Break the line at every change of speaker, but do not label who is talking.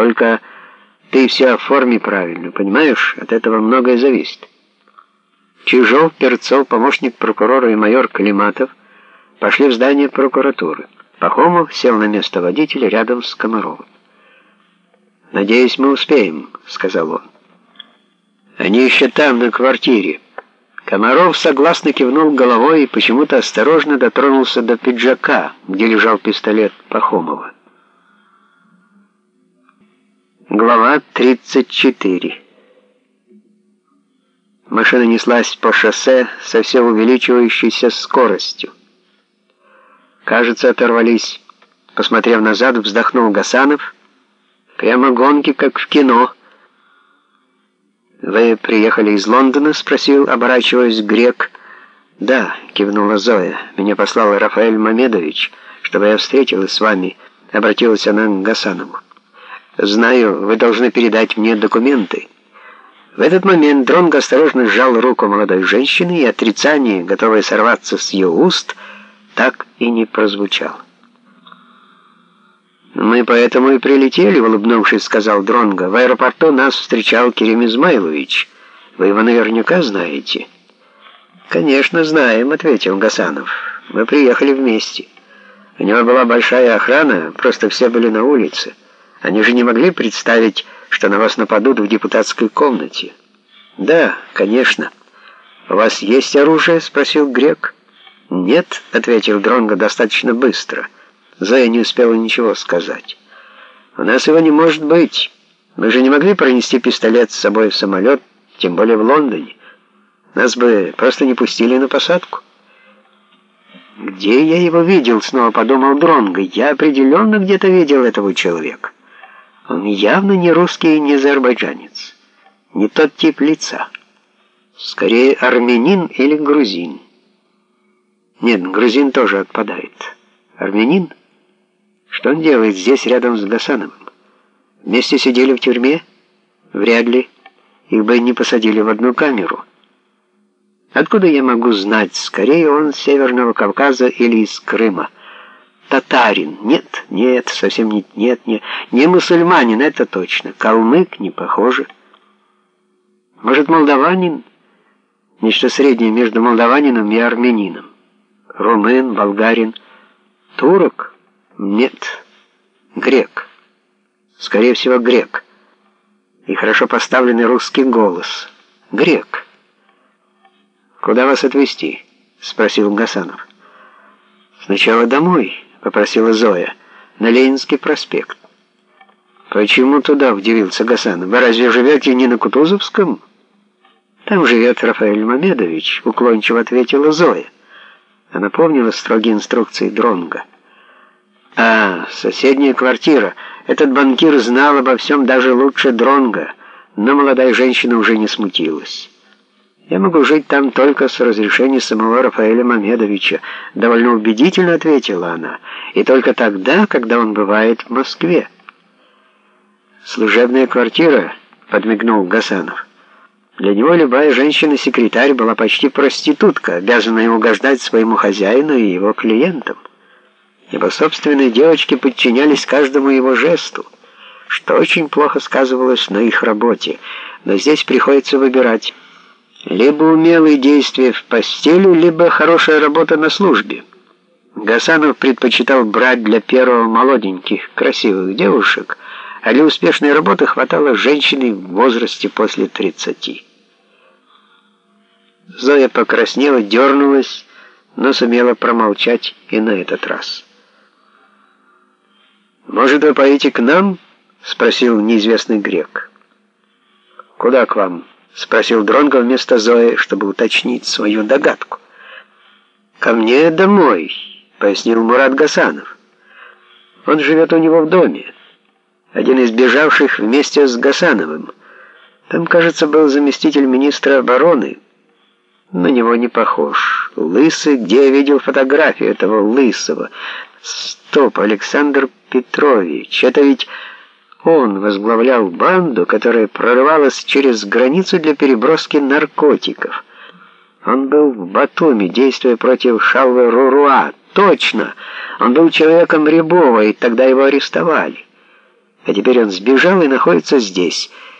Только ты все оформи правильно, понимаешь? От этого многое зависит. Чижов, Перцов, помощник прокурора и майор Климатов пошли в здание прокуратуры. Пахомов сел на место водителя рядом с Комаровым. «Надеюсь, мы успеем», — сказал он. «Они еще там, на квартире». Комаров согласно кивнул головой и почему-то осторожно дотронулся до пиджака, где лежал пистолет Пахомова. Глава 34 Машина неслась по шоссе со все увеличивающейся скоростью. Кажется, оторвались. Посмотрев назад, вздохнул Гасанов. Прямо гонки, как в кино. «Вы приехали из Лондона?» — спросил, оборачиваясь грек. «Да», — кивнула Зоя. «Меня послал Рафаэль Мамедович, чтобы я встретилась с вами», — обратилась она к Гасанову. «Знаю, вы должны передать мне документы». В этот момент Дронго осторожно сжал руку молодой женщины, и отрицание, готовое сорваться с ее уст, так и не прозвучало. «Мы поэтому и прилетели», — улыбнувшись, сказал Дронго. «В аэропорту нас встречал Керим Измайлович. Вы его наверняка знаете». «Конечно, знаем», — ответил Гасанов. «Мы приехали вместе. У него была большая охрана, просто все были на улице. Они же не могли представить, что на вас нападут в депутатской комнате». «Да, конечно». «У вас есть оружие?» — спросил Грек. «Нет», — ответил Дронго достаточно быстро. Зоя не успела ничего сказать. «У нас его не может быть. Мы же не могли пронести пистолет с собой в самолет, тем более в Лондоне. Нас бы просто не пустили на посадку». «Где я его видел?» — снова подумал Дронго. «Я определенно где-то видел этого человека. Он явно не русский и не азербайджанец. Не тот тип лица. Скорее армянин или грузин. Нет, грузин тоже отпадает. Армянин?» Что он делает здесь, рядом с Гасановым? Вместе сидели в тюрьме? Вряд ли. Их бы не посадили в одну камеру. Откуда я могу знать? Скорее он с Северного Кавказа или из Крыма. Татарин? Нет, нет, совсем нет, нет, нет. Не мусульманин, это точно. Калмык не похоже. Может, молдаванин? Нечто среднее между молдаванином и армянином. Румын, болгарин, турок? Нет, грек. Скорее всего, грек. И хорошо поставленный русский голос. Грек. «Куда вас отвезти?» — спросил Гасанов. «Сначала домой», — попросила Зоя, — «на Ленинский проспект». «Почему туда?» — удивился Гасанов. «Вы разве живете не на Кутузовском?» «Там живет Рафаэль Мамедович», — уклончиво ответила Зоя. Она помнила строгие инструкции Дронга. А, соседняя квартира. Этот банкир знал обо всем даже лучше Дронга, но молодая женщина уже не смутилась. «Я могу жить там только с разрешения самого Рафаэля Мамедовича», довольно убедительно ответила она, «и только тогда, когда он бывает в Москве». «Служебная квартира», — подмигнул Гасанов. Для него любая женщина-секретарь была почти проститутка, обязанная угождать своему хозяину и его клиентам. Его собственные девочки подчинялись каждому его жесту, что очень плохо сказывалось на их работе, но здесь приходится выбирать. Либо умелые действия в постели, либо хорошая работа на службе. Гасанов предпочитал брать для первого молоденьких, красивых девушек, а для успешной работы хватало женщины в возрасте после 30. Зоя покраснела, дернулась, но сумела промолчать и на этот раз. «Может, вы поедете к нам?» — спросил неизвестный грек. «Куда к вам?» — спросил Дронго вместо Зои, чтобы уточнить свою догадку. «Ко мне домой», — пояснил Мурат Гасанов. «Он живет у него в доме. Один из бежавших вместе с Гасановым. Там, кажется, был заместитель министра обороны. На него не похож. Лысый, где я видел фотографию этого лысого?» Стоп, Александр Петрович, это ведь он возглавлял банду, которая прорывалась через границу для переброски наркотиков. Он был в Батуми, действуя против Шалвы Руруа. Точно! Он был человеком Рябова, и тогда его арестовали. А теперь он сбежал и находится здесь.